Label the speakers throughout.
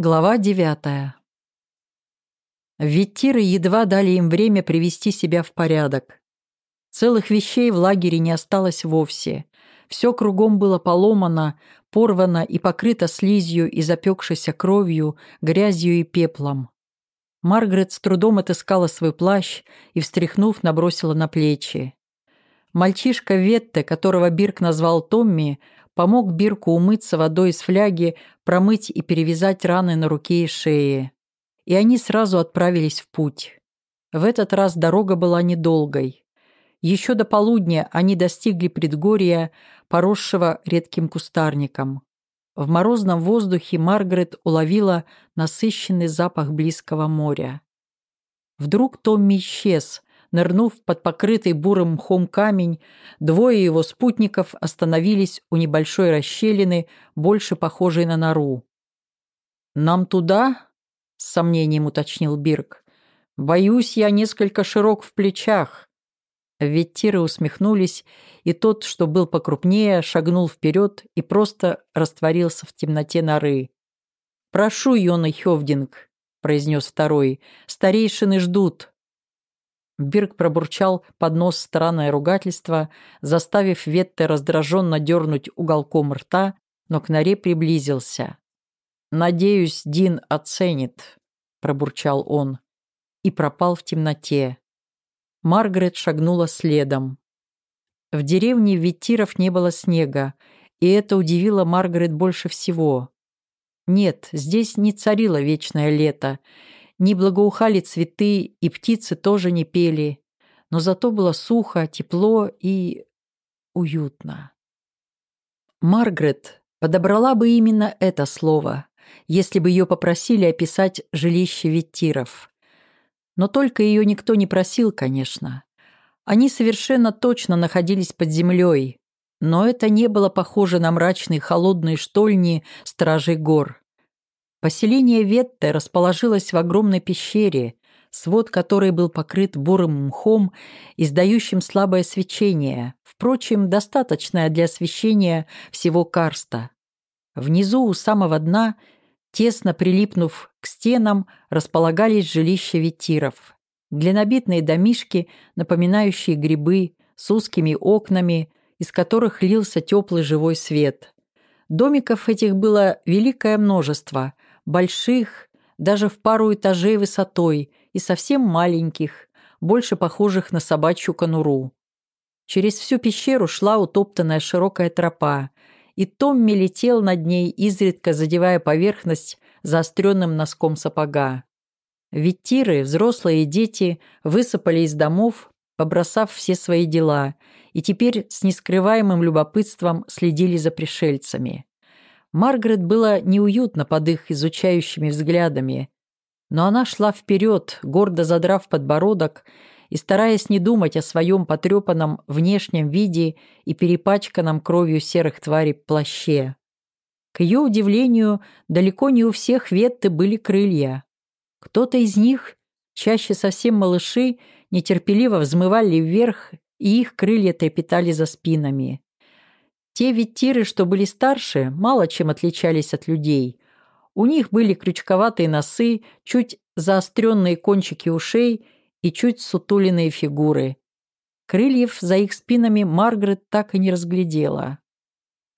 Speaker 1: Глава девятая. Виттиры едва дали им время привести себя в порядок. Целых вещей в лагере не осталось вовсе. Все кругом было поломано, порвано и покрыто слизью и запекшейся кровью, грязью и пеплом. Маргарет с трудом отыскала свой плащ и, встряхнув, набросила на плечи. Мальчишка Ветте, которого Бирк назвал Томми, помог Бирку умыться водой из фляги, промыть и перевязать раны на руке и шее. И они сразу отправились в путь. В этот раз дорога была недолгой. Еще до полудня они достигли предгорья, поросшего редким кустарником. В морозном воздухе Маргарет уловила насыщенный запах близкого моря. Вдруг Томми исчез, Нырнув под покрытый бурым мхом камень, двое его спутников остановились у небольшой расщелины, больше похожей на нору. «Нам туда?» — с сомнением уточнил Бирк. «Боюсь, я несколько широк в плечах». Веттиры усмехнулись, и тот, что был покрупнее, шагнул вперед и просто растворился в темноте норы. «Прошу, Йона Хевдинг», — произнес второй, — «старейшины ждут». Бирк пробурчал под нос странное ругательство, заставив Ветте раздраженно дернуть уголком рта, но к норе приблизился. «Надеюсь, Дин оценит», — пробурчал он, и пропал в темноте. Маргарет шагнула следом. В деревне Виттиров не было снега, и это удивило Маргарет больше всего. Нет, здесь не царило вечное лето, не благоухали цветы, и птицы тоже не пели, но зато было сухо, тепло и уютно. Маргарет подобрала бы именно это слово, если бы ее попросили описать жилище Виттиров. Но только ее никто не просил, конечно. Они совершенно точно находились под землей, но это не было похоже на мрачные холодные штольни стражей гор. Поселение Ветте расположилось в огромной пещере, свод которой был покрыт бурым мхом, издающим слабое свечение, впрочем, достаточное для освещения всего карста. Внизу, у самого дна, тесно прилипнув к стенам, располагались жилища ветиров. Глинобитные домишки, напоминающие грибы, с узкими окнами, из которых лился теплый живой свет. Домиков этих было великое множество – больших, даже в пару этажей высотой, и совсем маленьких, больше похожих на собачью конуру. Через всю пещеру шла утоптанная широкая тропа, и Томми летел над ней, изредка задевая поверхность заостренным носком сапога. Ведь тиры, взрослые и дети, высыпали из домов, побросав все свои дела, и теперь с нескрываемым любопытством следили за пришельцами. Маргарет было неуютно под их изучающими взглядами, но она шла вперед, гордо задрав подбородок и стараясь не думать о своем потрепанном внешнем виде и перепачканном кровью серых тварей плаще. К ее удивлению, далеко не у всех ветты были крылья. Кто-то из них, чаще совсем малыши, нетерпеливо взмывали вверх, и их крылья трепетали за спинами. Те веттиры, что были старше, мало чем отличались от людей. У них были крючковатые носы, чуть заостренные кончики ушей и чуть сутуленные фигуры. Крыльев за их спинами Маргарет так и не разглядела.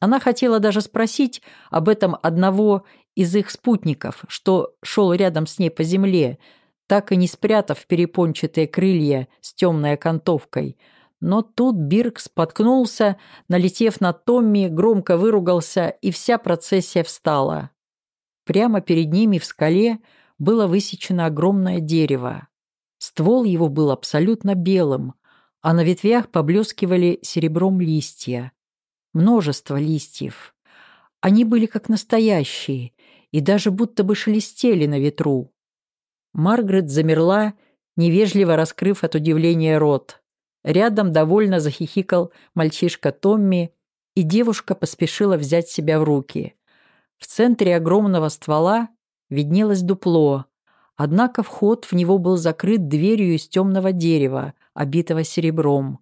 Speaker 1: Она хотела даже спросить об этом одного из их спутников, что шел рядом с ней по земле, так и не спрятав перепончатые крылья с темной окантовкой – но тут Бирк споткнулся, налетев на Томми, громко выругался, и вся процессия встала. Прямо перед ними в скале было высечено огромное дерево. Ствол его был абсолютно белым, а на ветвях поблескивали серебром листья. Множество листьев. Они были как настоящие и даже будто бы шелестели на ветру. Маргарет замерла, невежливо раскрыв от удивления рот. Рядом довольно захихикал мальчишка Томми, и девушка поспешила взять себя в руки. В центре огромного ствола виднелось дупло, однако вход в него был закрыт дверью из темного дерева, обитого серебром.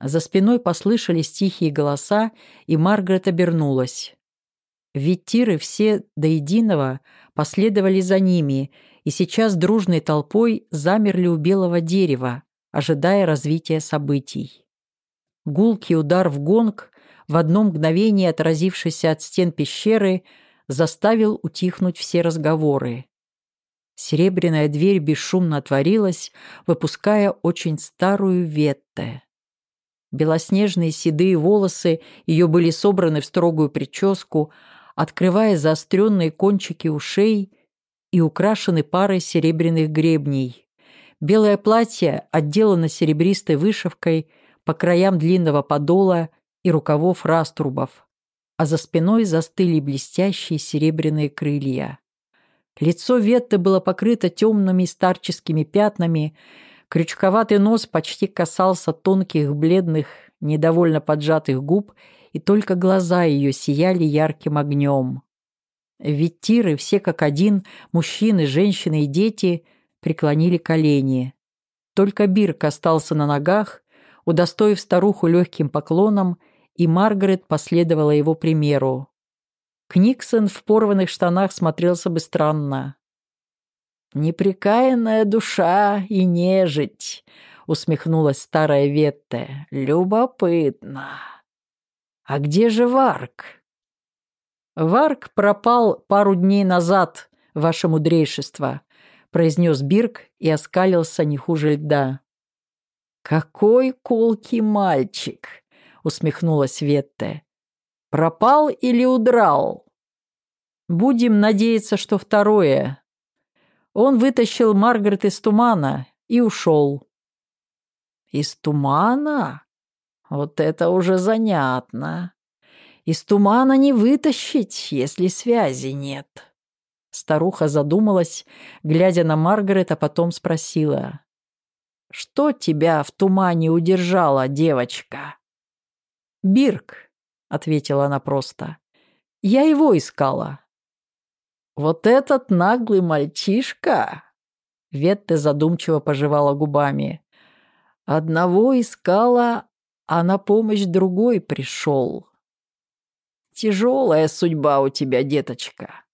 Speaker 1: За спиной послышались тихие голоса, и Маргарет обернулась. Виттиры все до единого последовали за ними и сейчас дружной толпой замерли у белого дерева, ожидая развития событий. Гулкий удар в гонг, в одно мгновение отразившийся от стен пещеры, заставил утихнуть все разговоры. Серебряная дверь бесшумно отворилась, выпуская очень старую Ветте. Белоснежные седые волосы ее были собраны в строгую прическу, открывая заостренные кончики ушей и украшены парой серебряных гребней. Белое платье отделано серебристой вышивкой по краям длинного подола и рукавов раструбов, а за спиной застыли блестящие серебряные крылья. Лицо Ветты было покрыто темными старческими пятнами, крючковатый нос почти касался тонких, бледных, недовольно поджатых губ, и только глаза ее сияли ярким огнем. Ведь тиры, все как один, мужчины, женщины и дети, преклонили колени. Только Бирк остался на ногах, удостоив старуху легким поклоном, и Маргарет последовала его примеру. Книксон в порванных штанах смотрелся бы странно. «Непрекаянная душа и нежить», — усмехнулась старая Ветте. «Любопытно. А где же Варк?» «Варк пропал пару дней назад, ваше мудрейшество», — произнес Бирк и оскалился не хуже льда. «Какой колкий мальчик!» — усмехнулась Ветте. «Пропал или удрал?» «Будем надеяться, что второе». Он вытащил Маргарет из тумана и ушел. «Из тумана? Вот это уже занятно. Из тумана не вытащить, если связи нет». Старуха задумалась, глядя на Маргарет, а потом спросила. «Что тебя в тумане удержало, девочка?» «Бирк», — ответила она просто. «Я его искала». «Вот этот наглый мальчишка!» Ветте задумчиво пожевала губами. «Одного искала, а на помощь другой пришел. Тяжелая судьба у тебя, деточка.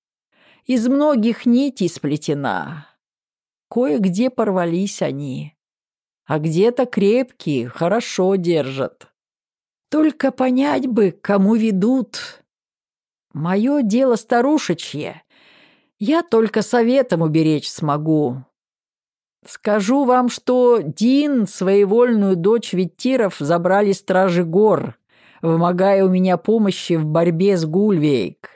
Speaker 1: Из многих нитей сплетена. Кое-где порвались они, а где-то крепкие, хорошо держат. Только понять бы, кому ведут. Мое дело старушечье. Я только советом уберечь смогу. Скажу вам, что Дин, своевольную дочь Виттиров, забрали стражи гор вымогая у меня помощи в борьбе с Гульвейк.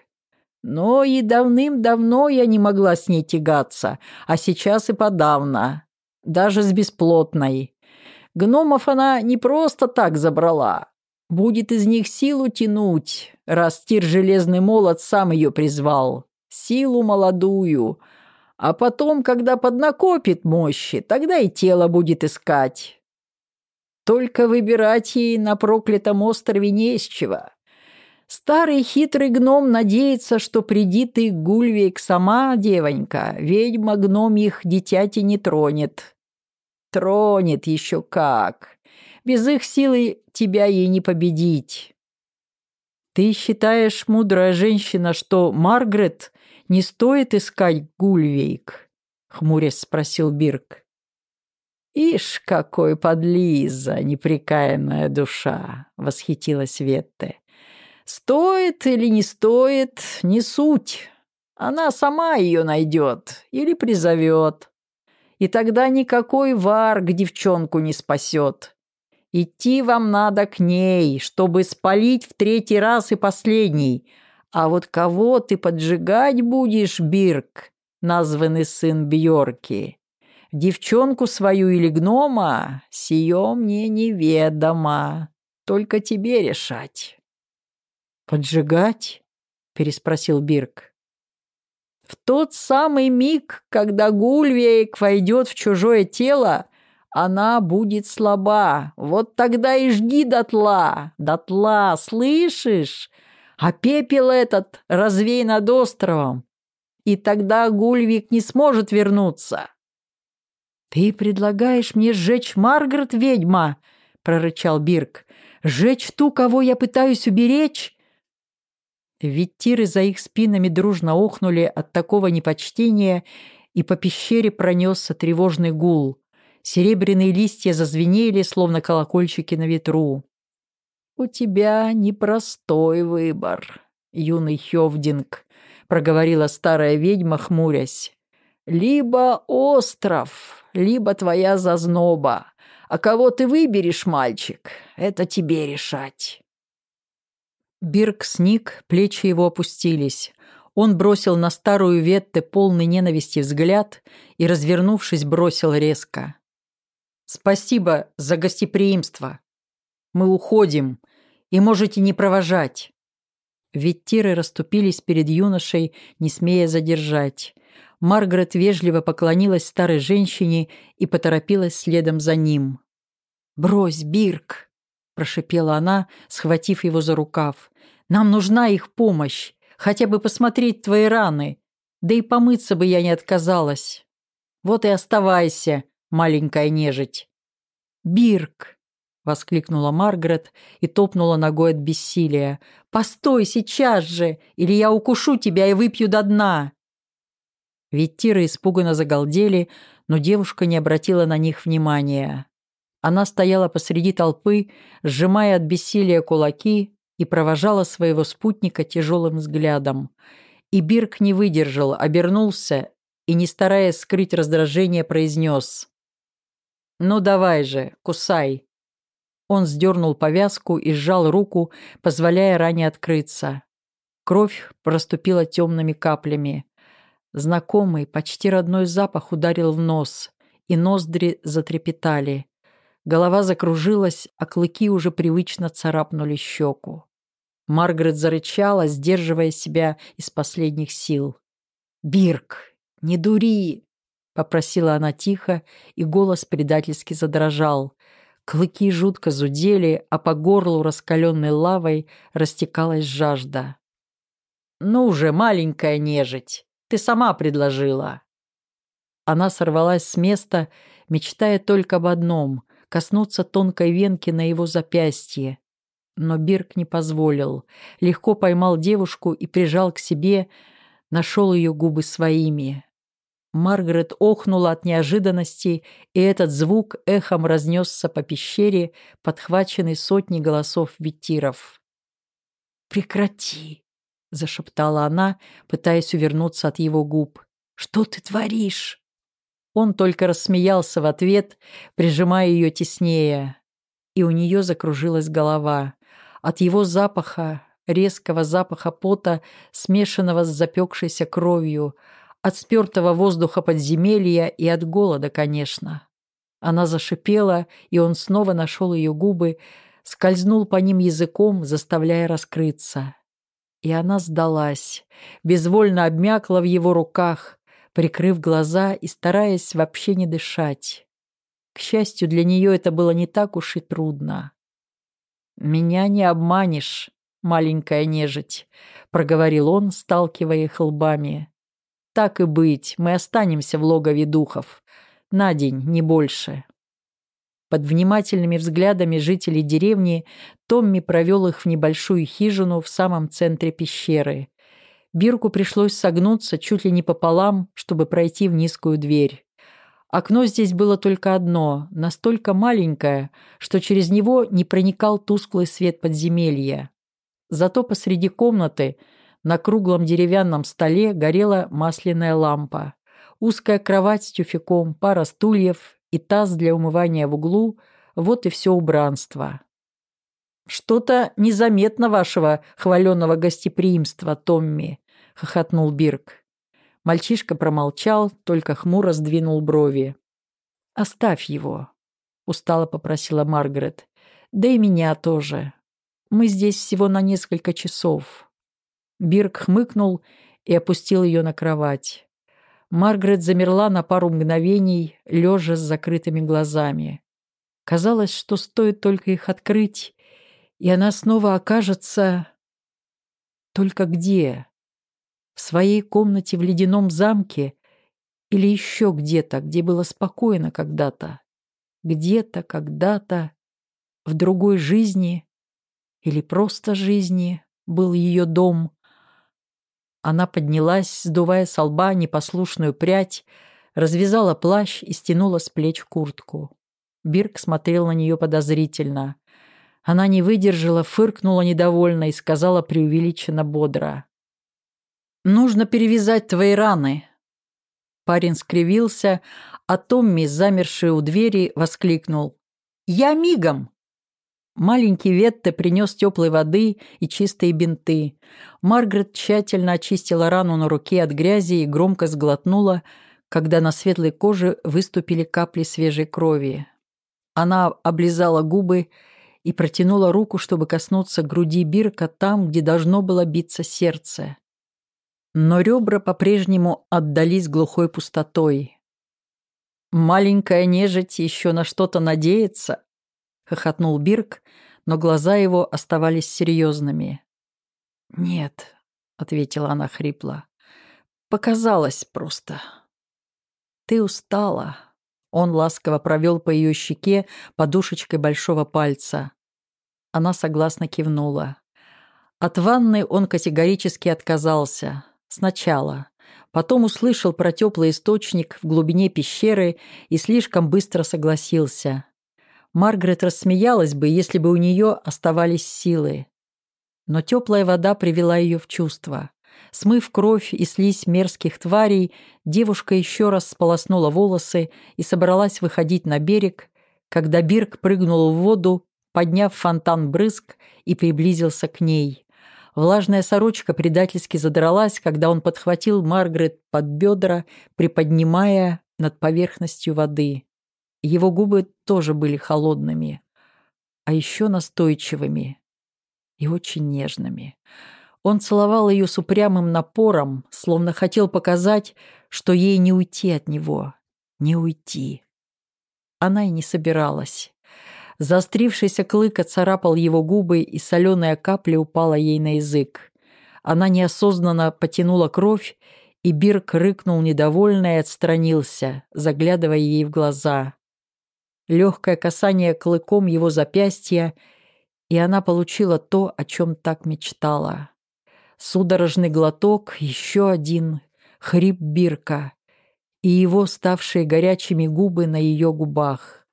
Speaker 1: Но и давным-давно я не могла с ней тягаться, а сейчас и подавно, даже с бесплотной. Гномов она не просто так забрала. Будет из них силу тянуть, раз Тир Железный Молот сам ее призвал. Силу молодую. А потом, когда поднакопит мощи, тогда и тело будет искать. Только выбирать ей на проклятом острове не из чего. Старый хитрый гном надеется, что приди ты Гульвейк сама, девонька, ведьма гном их дитяти не тронет. Тронет еще как. Без их силы тебя ей не победить. Ты считаешь, мудрая женщина, что Маргарет не стоит искать Гульвейк? Хмурясь спросил Бирк. «Ишь, какой подлиза, неприкаянная душа!» — восхитилась Ветте. «Стоит или не стоит, не суть. Она сама ее найдет или призовет. И тогда никакой варг девчонку не спасет. Идти вам надо к ней, чтобы спалить в третий раз и последний. А вот кого ты поджигать будешь, Бирк, названный сын Бьорки?» Девчонку свою или гнома, сие мне неведомо. Только тебе решать». «Поджигать?» — переспросил Бирк. «В тот самый миг, когда Гульвейк войдет в чужое тело, она будет слаба. Вот тогда и жги дотла, дотла, слышишь? А пепел этот развей над островом, и тогда Гульвик не сможет вернуться». «Ты предлагаешь мне сжечь Маргарет, ведьма?» — прорычал Бирк. «Сжечь ту, кого я пытаюсь уберечь?» Ведь тиры за их спинами дружно охнули от такого непочтения, и по пещере пронесся тревожный гул. Серебряные листья зазвенели, словно колокольчики на ветру. «У тебя непростой выбор, юный Хевдинг», — проговорила старая ведьма, хмурясь. «Либо остров, либо твоя зазноба. А кого ты выберешь, мальчик, это тебе решать». Бирк сник, плечи его опустились. Он бросил на старую Ветте полный ненависти взгляд и, развернувшись, бросил резко. «Спасибо за гостеприимство. Мы уходим, и можете не провожать». Ведь тиры расступились перед юношей, не смея задержать. Маргарет вежливо поклонилась старой женщине и поторопилась следом за ним. «Брось, Бирк!» прошипела она, схватив его за рукав. «Нам нужна их помощь, хотя бы посмотреть твои раны. Да и помыться бы я не отказалась. Вот и оставайся, маленькая нежить». «Бирк!» — воскликнула Маргарет и топнула ногой от бессилия. «Постой сейчас же, или я укушу тебя и выпью до дна!» Ведь тиры испуганно загалдели, но девушка не обратила на них внимания. Она стояла посреди толпы, сжимая от бессилия кулаки и провожала своего спутника тяжелым взглядом. И Бирк не выдержал, обернулся и, не стараясь скрыть раздражение, произнес. «Ну давай же, кусай». Он сдернул повязку и сжал руку, позволяя ране открыться. Кровь проступила темными каплями. Знакомый, почти родной запах ударил в нос, и ноздри затрепетали. Голова закружилась, а клыки уже привычно царапнули щеку. Маргарет зарычала, сдерживая себя из последних сил. «Бирк, не дури!» — попросила она тихо, и голос предательски задрожал. Клыки жутко зудели, а по горлу раскаленной лавой растекалась жажда. «Ну уже, маленькая нежить, ты сама предложила!» Она сорвалась с места, мечтая только об одном коснуться тонкой венки на его запястье. Но Бирк не позволил. Легко поймал девушку и прижал к себе, нашел ее губы своими. Маргарет охнула от неожиданности, и этот звук эхом разнесся по пещере, подхваченный сотней голосов витиров. «Прекрати!» — зашептала она, пытаясь увернуться от его губ. «Что ты творишь?» Он только рассмеялся в ответ, прижимая ее теснее. И у нее закружилась голова. От его запаха, резкого запаха пота, смешанного с запекшейся кровью, от спертого воздуха подземелья и от голода, конечно. Она зашипела, и он снова нашел ее губы, скользнул по ним языком, заставляя раскрыться. И она сдалась, безвольно обмякла в его руках, прикрыв глаза и стараясь вообще не дышать. К счастью, для нее это было не так уж и трудно. «Меня не обманешь, маленькая нежить», — проговорил он, сталкивая их лбами. «Так и быть, мы останемся в логове духов. На день, не больше». Под внимательными взглядами жителей деревни Томми провел их в небольшую хижину в самом центре пещеры. Бирку пришлось согнуться чуть ли не пополам, чтобы пройти в низкую дверь. Окно здесь было только одно, настолько маленькое, что через него не проникал тусклый свет подземелья. Зато посреди комнаты на круглом деревянном столе горела масляная лампа. Узкая кровать с тюфяком, пара стульев и таз для умывания в углу – вот и все убранство. «Что-то незаметно вашего хваленного гостеприимства, Томми», — хохотнул Бирк. Мальчишка промолчал, только хмуро сдвинул брови. «Оставь его», — устало попросила Маргарет. «Да и меня тоже. Мы здесь всего на несколько часов». Бирк хмыкнул и опустил ее на кровать. Маргарет замерла на пару мгновений, лежа с закрытыми глазами. Казалось, что стоит только их открыть, и она снова окажется... Только где? В своей комнате в ледяном замке или еще где-то, где было спокойно когда-то? Где-то, когда-то, в другой жизни или просто жизни был ее дом, Она поднялась, сдувая с лба непослушную прядь, развязала плащ и стянула с плеч куртку. Бирк смотрел на нее подозрительно. Она не выдержала, фыркнула недовольно и сказала преувеличенно бодро. «Нужно перевязать твои раны». Парень скривился, а Томми, замерший у двери, воскликнул. «Я мигом!» Маленький Ветте принес теплой воды и чистые бинты. Маргарет тщательно очистила рану на руке от грязи и громко сглотнула, когда на светлой коже выступили капли свежей крови. Она облизала губы и протянула руку, чтобы коснуться груди Бирка там, где должно было биться сердце. Но ребра по-прежнему отдались глухой пустотой. «Маленькая нежить еще на что-то надеется», хохотнул Бирк, но глаза его оставались серьезными. «Нет», — ответила она хрипло, — «показалось просто». «Ты устала». Он ласково провел по ее щеке подушечкой большого пальца. Она согласно кивнула. От ванны он категорически отказался. Сначала. Потом услышал про теплый источник в глубине пещеры и слишком быстро согласился. Маргарет рассмеялась бы, если бы у нее оставались силы. Но теплая вода привела ее в чувство. Смыв кровь и слизь мерзких тварей, девушка еще раз сполоснула волосы и собралась выходить на берег, когда Бирк прыгнул в воду, подняв фонтан брызг и приблизился к ней. Влажная сорочка предательски задралась, когда он подхватил Маргарет под бедра, приподнимая над поверхностью воды. Его губы тоже были холодными, а еще настойчивыми и очень нежными. Он целовал ее с упрямым напором, словно хотел показать, что ей не уйти от него, не уйти. Она и не собиралась. Заострившийся клык оцарапал его губы, и соленая капля упала ей на язык. Она неосознанно потянула кровь, и Бирк рыкнул недовольно и отстранился, заглядывая ей в глаза легкое касание клыком его запястья, и она получила то, о чем так мечтала. Судорожный глоток, еще один, хрип Бирка и его ставшие горячими губы на ее губах.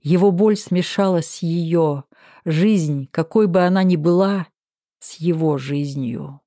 Speaker 1: Его боль смешалась с ее, жизнь, какой бы она ни была, с его жизнью.